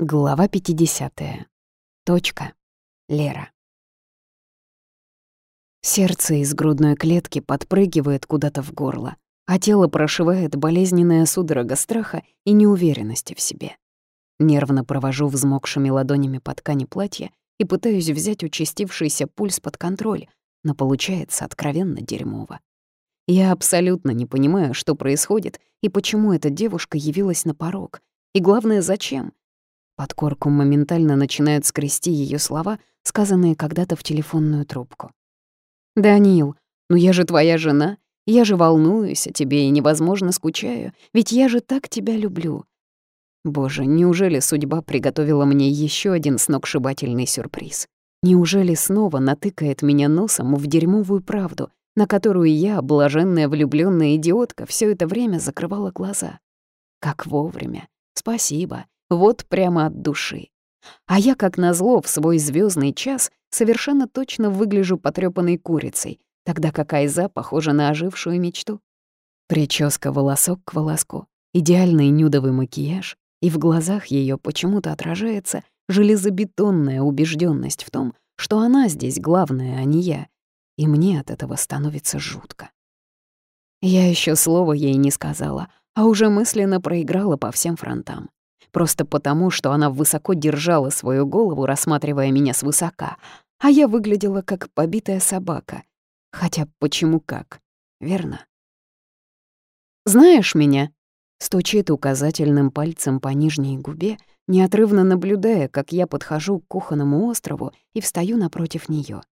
Глава 50. Точка. Лера. Сердце из грудной клетки подпрыгивает куда-то в горло, а тело прошивает болезненная судорога страха и неуверенности в себе. Нервно провожу взмокшими ладонями по ткани платья и пытаюсь взять участившийся пульс под контроль, но получается откровенно дерьмово. Я абсолютно не понимаю, что происходит и почему эта девушка явилась на порог, и главное, зачем — под корку моментально начинают скрести ее слова, сказанные когда-то в телефонную трубку. «Данил, ну я же твоя жена, я же волнуюсь о тебе и невозможно скучаю, ведь я же так тебя люблю». Боже, неужели судьба приготовила мне еще один сногсшибательный сюрприз? Неужели снова натыкает меня носом в дерьмовую правду, на которую я, блаженная влюбленная идиотка, все это время закрывала глаза? Как вовремя. Спасибо. Вот прямо от души. А я, как назло, в свой звездный час совершенно точно выгляжу потрёпанной курицей, тогда как Айза похожа на ожившую мечту. Прическа волосок к волоску, идеальный нюдовый макияж, и в глазах ее почему-то отражается железобетонная убежденность в том, что она здесь главная, а не я, и мне от этого становится жутко. Я еще слова ей не сказала, а уже мысленно проиграла по всем фронтам просто потому, что она высоко держала свою голову, рассматривая меня свысока, а я выглядела как побитая собака. Хотя почему как, верно? «Знаешь меня?» — стучит указательным пальцем по нижней губе, неотрывно наблюдая, как я подхожу к кухонному острову и встаю напротив нее.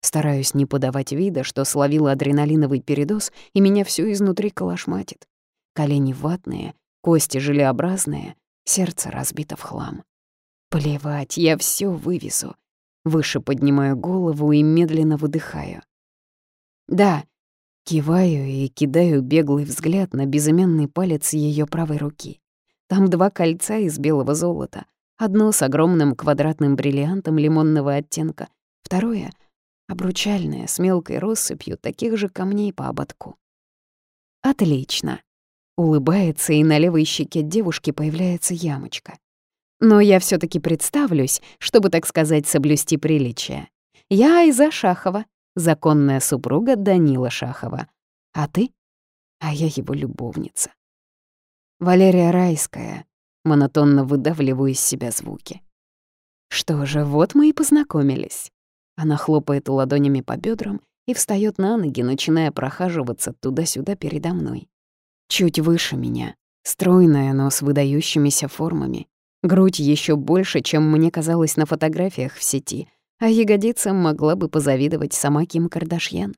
Стараюсь не подавать вида, что словила адреналиновый передоз, и меня всё изнутри колошматит. Колени ватные, кости желеобразные, Сердце разбито в хлам. Плевать, я все вывезу. Выше поднимаю голову и медленно выдыхаю. Да, киваю и кидаю беглый взгляд на безымянный палец ее правой руки. Там два кольца из белого золота. Одно с огромным квадратным бриллиантом лимонного оттенка, второе — обручальное с мелкой россыпью таких же камней по ободку. Отлично. Улыбается, и на левой щеке девушки появляется ямочка. Но я все таки представлюсь, чтобы, так сказать, соблюсти приличие. Я Айза Шахова, законная супруга Данила Шахова. А ты? А я его любовница. Валерия Райская. Монотонно выдавливаю из себя звуки. Что же, вот мы и познакомились. Она хлопает ладонями по бедрам и встает на ноги, начиная прохаживаться туда-сюда передо мной. Чуть выше меня, стройная, но с выдающимися формами. Грудь еще больше, чем мне казалось на фотографиях в сети, а ягодицам могла бы позавидовать сама Ким Кардашьян.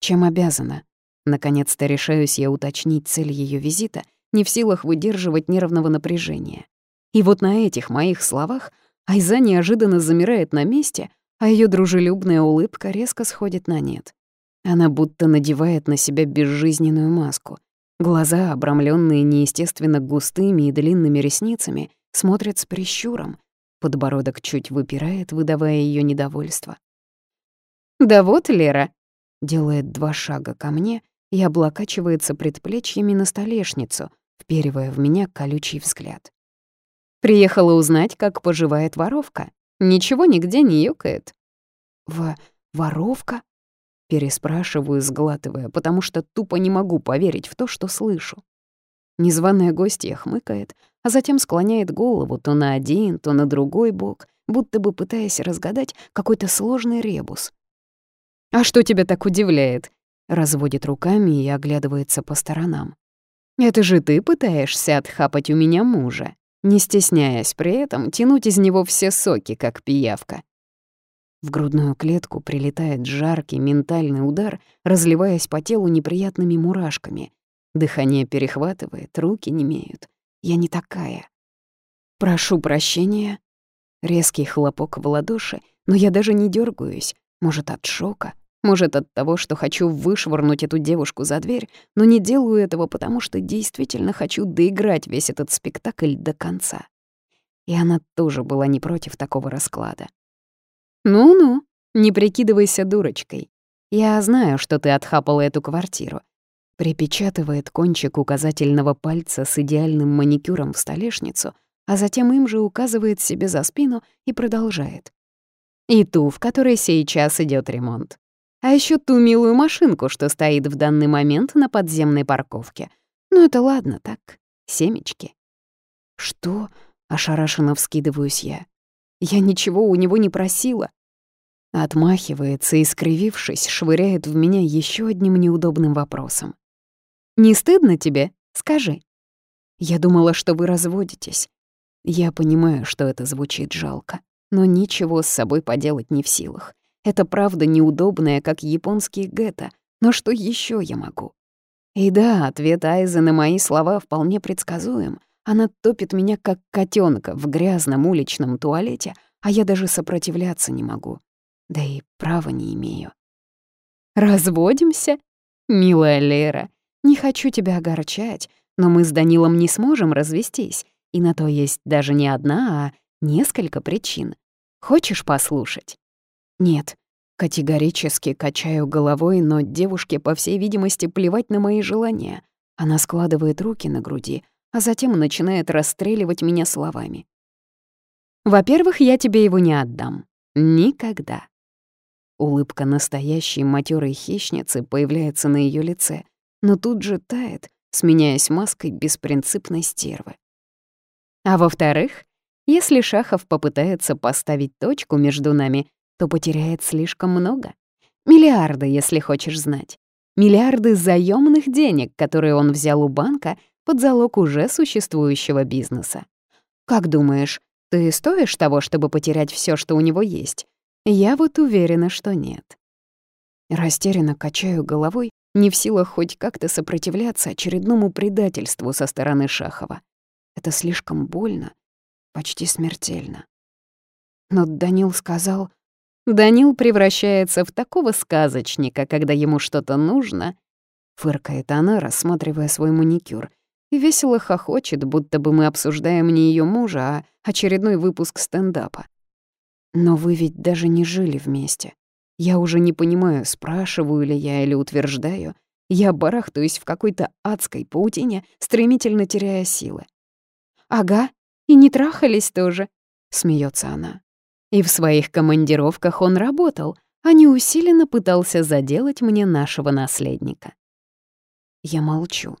Чем обязана? Наконец-то решаюсь я уточнить цель ее визита, не в силах выдерживать нервного напряжения. И вот на этих моих словах Айза неожиданно замирает на месте, а ее дружелюбная улыбка резко сходит на нет. Она будто надевает на себя безжизненную маску. Глаза, обрамленные неестественно густыми и длинными ресницами, смотрят с прищуром. Подбородок чуть выпирает, выдавая ее недовольство. «Да вот, Лера!» Делает два шага ко мне и облокачивается предплечьями на столешницу, вперивая в меня колючий взгляд. «Приехала узнать, как поживает воровка. Ничего нигде не юкает». «В... воровка?» Переспрашиваю, сглатывая, потому что тупо не могу поверить в то, что слышу. Незваная гостья хмыкает, а затем склоняет голову то на один, то на другой бок, будто бы пытаясь разгадать какой-то сложный ребус. «А что тебя так удивляет?» Разводит руками и оглядывается по сторонам. «Это же ты пытаешься отхапать у меня мужа, не стесняясь при этом тянуть из него все соки, как пиявка. В грудную клетку прилетает жаркий ментальный удар, разливаясь по телу неприятными мурашками. Дыхание перехватывает, руки немеют. Я не такая. Прошу прощения. Резкий хлопок в ладоши, но я даже не дергаюсь. Может, от шока, может, от того, что хочу вышвырнуть эту девушку за дверь, но не делаю этого, потому что действительно хочу доиграть весь этот спектакль до конца. И она тоже была не против такого расклада. «Ну-ну, не прикидывайся дурочкой. Я знаю, что ты отхапала эту квартиру». Припечатывает кончик указательного пальца с идеальным маникюром в столешницу, а затем им же указывает себе за спину и продолжает. И ту, в которой сейчас идет ремонт. А еще ту милую машинку, что стоит в данный момент на подземной парковке. Ну это ладно так, семечки. Что? Ошарашенно вскидываюсь я. Я ничего у него не просила. Отмахивается и, скривившись, швыряет в меня еще одним неудобным вопросом. «Не стыдно тебе? Скажи». Я думала, что вы разводитесь. Я понимаю, что это звучит жалко, но ничего с собой поделать не в силах. Это правда неудобная, как японский гетто, но что еще я могу? И да, ответ Айзы на мои слова вполне предсказуем. Она топит меня, как котенка в грязном уличном туалете, а я даже сопротивляться не могу. Да и права не имею. «Разводимся? Милая Лера, не хочу тебя огорчать, но мы с Данилом не сможем развестись, и на то есть даже не одна, а несколько причин. Хочешь послушать?» «Нет». Категорически качаю головой, но девушке, по всей видимости, плевать на мои желания. Она складывает руки на груди, а затем начинает расстреливать меня словами. «Во-первых, я тебе его не отдам. Никогда. Улыбка настоящей матерой хищницы появляется на ее лице, но тут же тает, сменяясь маской беспринципной стервы. А во-вторых, если Шахов попытается поставить точку между нами, то потеряет слишком много. Миллиарды, если хочешь знать. Миллиарды заёмных денег, которые он взял у банка под залог уже существующего бизнеса. Как думаешь, ты стоишь того, чтобы потерять все, что у него есть? Я вот уверена, что нет. Растерянно качаю головой, не в силах хоть как-то сопротивляться очередному предательству со стороны Шахова. Это слишком больно, почти смертельно. Но Данил сказал... Данил превращается в такого сказочника, когда ему что-то нужно, фыркает она, рассматривая свой маникюр, и весело хохочет, будто бы мы обсуждаем не ее мужа, а очередной выпуск стендапа. Но вы ведь даже не жили вместе. Я уже не понимаю, спрашиваю ли я или утверждаю. Я барахтаюсь в какой-то адской паутине, стремительно теряя силы. «Ага, и не трахались тоже», — смеется она. И в своих командировках он работал, а не усиленно пытался заделать мне нашего наследника. Я молчу,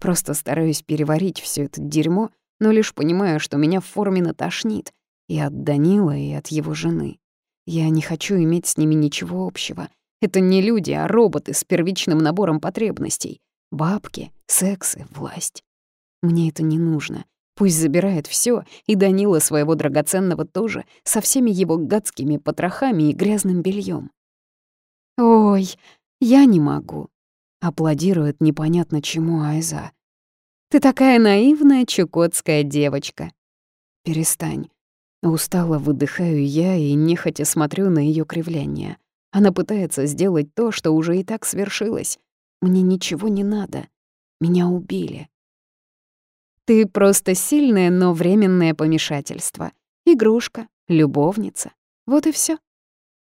просто стараюсь переварить все это дерьмо, но лишь понимаю, что меня в форме натошнит, и от Данила, и от его жены. Я не хочу иметь с ними ничего общего. Это не люди, а роботы с первичным набором потребностей. Бабки, секс и власть. Мне это не нужно. Пусть забирает все, и Данила своего драгоценного тоже, со всеми его гадскими потрохами и грязным бельем. «Ой, я не могу», — аплодирует непонятно чему Айза. «Ты такая наивная чукотская девочка». «Перестань. Устало выдыхаю я и нехотя смотрю на ее кривляние. Она пытается сделать то, что уже и так свершилось. Мне ничего не надо. Меня убили. Ты просто сильное, но временное помешательство. Игрушка, любовница. Вот и все.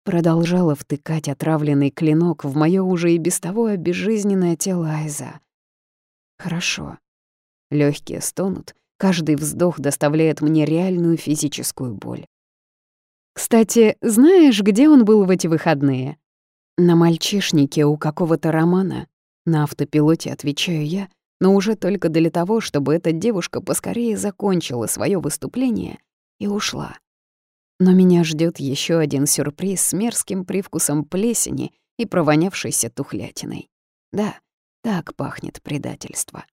Продолжала втыкать отравленный клинок в моё уже и без того обезжизненное тело Айза. Хорошо. Лёгкие стонут, Каждый вздох доставляет мне реальную физическую боль. Кстати, знаешь, где он был в эти выходные? На мальчишнике у какого-то романа. На автопилоте отвечаю я, но уже только для того, чтобы эта девушка поскорее закончила свое выступление и ушла. Но меня ждет еще один сюрприз с мерзким привкусом плесени и провонявшейся тухлятиной. Да, так пахнет предательство.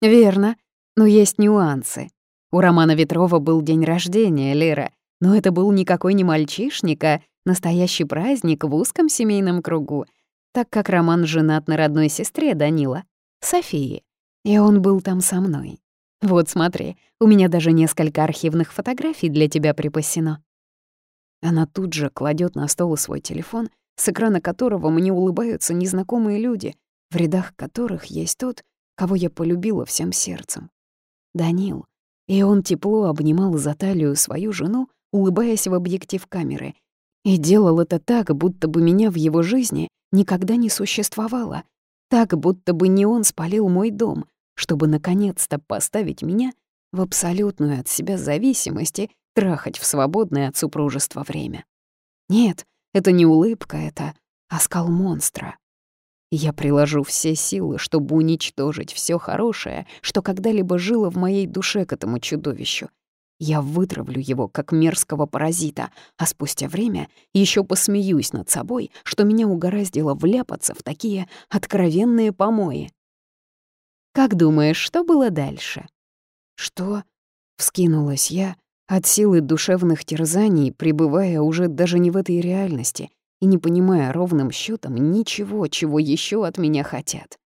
Верно, но есть нюансы. У Романа Ветрова был день рождения, Лера, но это был никакой не мальчишник, а настоящий праздник в узком семейном кругу, так как Роман женат на родной сестре Данила, Софии, и он был там со мной. Вот смотри, у меня даже несколько архивных фотографий для тебя припасено. Она тут же кладет на стол свой телефон, с экрана которого мне улыбаются незнакомые люди, в рядах которых есть тот, кого я полюбила всем сердцем. Данил. И он тепло обнимал за талию свою жену, улыбаясь в объектив камеры. И делал это так, будто бы меня в его жизни никогда не существовало. Так, будто бы не он спалил мой дом, чтобы наконец-то поставить меня в абсолютную от себя зависимости трахать в свободное от супружества время. Нет, это не улыбка, это оскал монстра. Я приложу все силы, чтобы уничтожить все хорошее, что когда-либо жило в моей душе к этому чудовищу. Я вытравлю его, как мерзкого паразита, а спустя время еще посмеюсь над собой, что меня угораздило вляпаться в такие откровенные помои. Как думаешь, что было дальше? Что? Вскинулась я, от силы душевных терзаний, пребывая уже даже не в этой реальности и не понимая ровным счетом ничего, чего еще от меня хотят.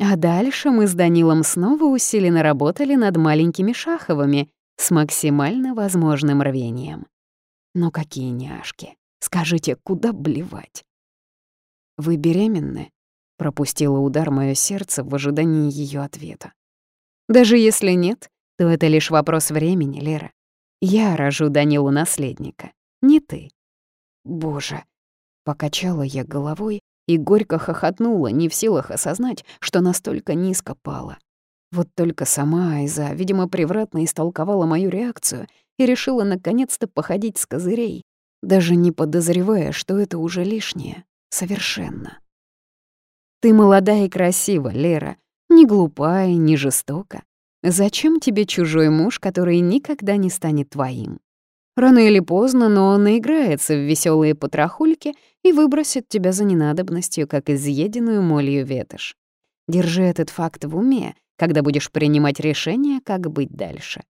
А дальше мы с Данилом снова усиленно работали над маленькими Шаховыми с максимально возможным рвением. Но какие няшки. Скажите, куда блевать? «Вы беременны?» — пропустило удар мое сердце в ожидании ее ответа. «Даже если нет, то это лишь вопрос времени, Лера. Я рожу Данилу наследника, не ты». «Боже!» — покачала я головой и горько хохотнула, не в силах осознать, что настолько низко пала. Вот только сама Айза, видимо, превратно истолковала мою реакцию и решила наконец-то походить с козырей, даже не подозревая, что это уже лишнее. Совершенно. Ты молода и красива, Лера, не глупая, не жестока. Зачем тебе чужой муж, который никогда не станет твоим? Рано или поздно, но он наиграется в веселые потрохульки и выбросит тебя за ненадобностью, как изъеденную молью ветошь. Держи этот факт в уме когда будешь принимать решение, как быть дальше.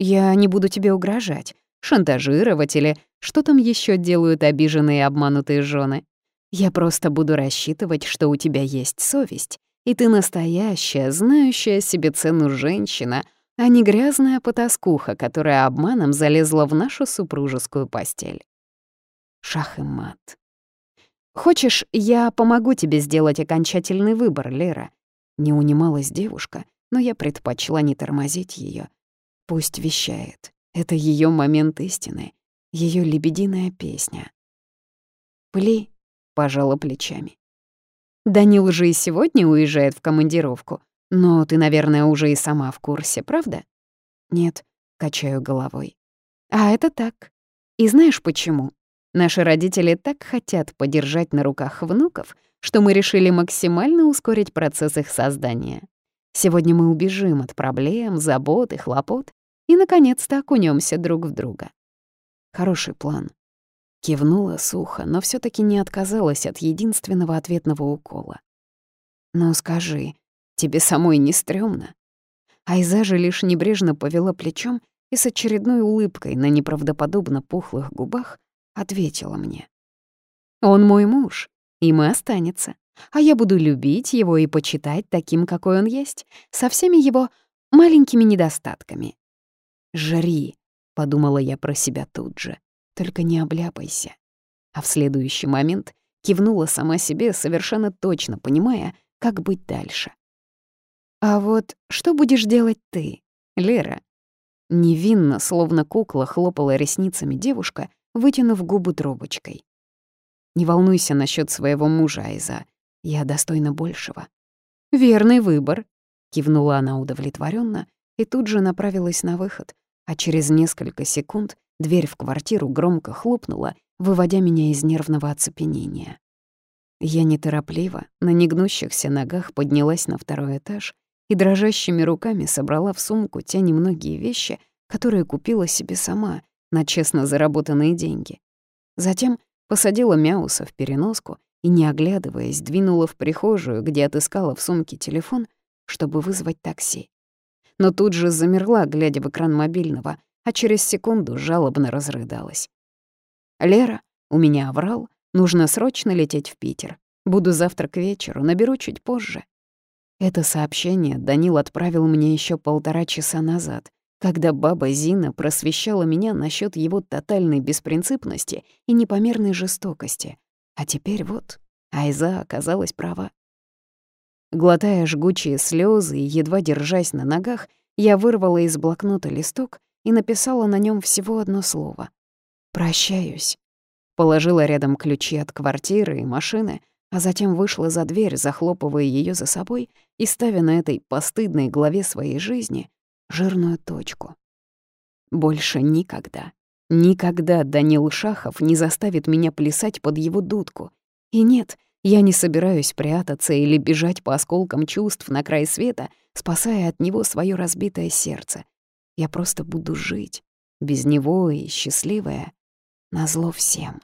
Я не буду тебе угрожать, шантажировать или что там еще делают обиженные и обманутые жены. Я просто буду рассчитывать, что у тебя есть совесть, и ты настоящая, знающая себе цену женщина, а не грязная потаскуха, которая обманом залезла в нашу супружескую постель. Шах и мат. Хочешь, я помогу тебе сделать окончательный выбор, Лера, не унималась девушка, но я предпочла не тормозить ее. Пусть вещает. Это ее момент истины, ее лебединая песня. «Пли», — пожала плечами. «Данил же и сегодня уезжает в командировку, но ты, наверное, уже и сама в курсе, правда?» «Нет», — качаю головой. «А это так. И знаешь почему? Наши родители так хотят подержать на руках внуков, что мы решили максимально ускорить процесс их создания. Сегодня мы убежим от проблем, забот и хлопот и, наконец-то, окунемся друг в друга. Хороший план. Кивнула сухо, но все таки не отказалась от единственного ответного укола. «Ну скажи, тебе самой не стрёмно?» Айза же лишь небрежно повела плечом и с очередной улыбкой на неправдоподобно пухлых губах ответила мне. «Он мой муж, и останется. А я буду любить его и почитать таким, какой он есть, со всеми его маленькими недостатками. «Жри», — подумала я про себя тут же, — «только не обляпайся». А в следующий момент кивнула сама себе, совершенно точно понимая, как быть дальше. «А вот что будешь делать ты, Лера?» Невинно, словно кукла, хлопала ресницами девушка, вытянув губы трубочкой. Не волнуйся насчет своего мужа, Айза. Я достойна большего». «Верный выбор», — кивнула она удовлетворенно и тут же направилась на выход, а через несколько секунд дверь в квартиру громко хлопнула, выводя меня из нервного оцепенения. Я неторопливо, на негнущихся ногах поднялась на второй этаж и дрожащими руками собрала в сумку те немногие вещи, которые купила себе сама на честно заработанные деньги. Затем посадила Мяуса в переноску и, не оглядываясь, двинула в прихожую, где отыскала в сумке телефон, чтобы вызвать такси. Но тут же замерла, глядя в экран мобильного, а через секунду жалобно разрыдалась. «Лера, у меня оврал, нужно срочно лететь в Питер. Буду завтра к вечеру, наберу чуть позже». Это сообщение Данил отправил мне еще полтора часа назад, когда баба Зина просвещала меня насчет его тотальной беспринципности и непомерной жестокости. А теперь вот, Айза оказалась права. Глотая жгучие слезы и едва держась на ногах, я вырвала из блокнота листок и написала на нем всего одно слово. «Прощаюсь». Положила рядом ключи от квартиры и машины, а затем вышла за дверь, захлопывая ее за собой и ставя на этой постыдной главе своей жизни жирную точку. Больше никогда, никогда Данил Шахов не заставит меня плясать под его дудку. И нет, я не собираюсь прятаться или бежать по осколкам чувств на край света, спасая от него свое разбитое сердце. Я просто буду жить, без него и счастливая, назло всем.